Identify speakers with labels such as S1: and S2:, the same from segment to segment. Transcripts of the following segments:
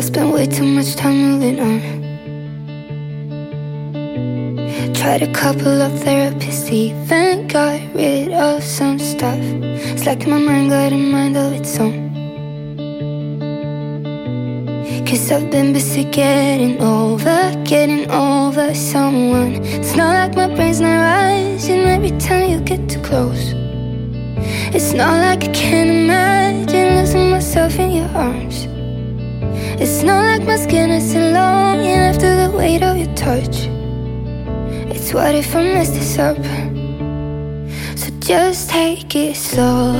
S1: spend way too much time moving on. Tried a couple of therapists, even got rid of some stuff. It's like my mind got a mind of its own. Cause I've been busy getting over, getting over someone. It's not like my brain's not rising every time you get too close. It's not like I can't imagine losing myself in your arms. It's not like my skin isn't long after the weight of your touch. It's what if I mess this up? So just take it slow.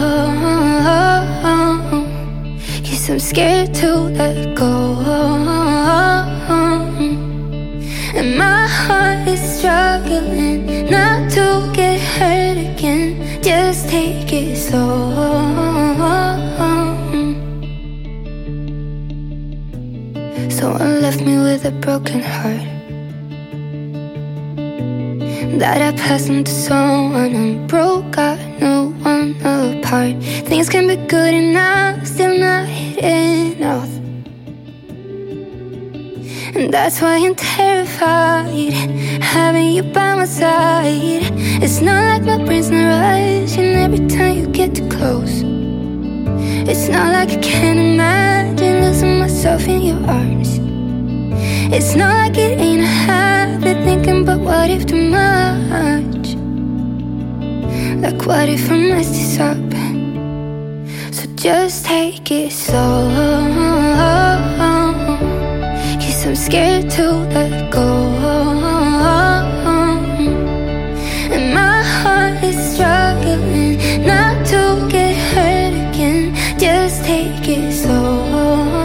S1: Cause I'm scared to let go. And my heart is struggling not to get Someone left me with a broken heart. That I passed on to someone and broke, got no one apart. Things can be good enough, still not enough. And that's why I'm terrified, having you by my side. It's not like my brain's not rushing every time you get too close. It's not like I can't imagine losing myself in your arms. It's not like it ain't a habit thinking, but what if too much? Like, what if I mess this up? So just take it slow. Cause I'm scared to let go. And my heart is struggling not to get hurt again. Just take it slow.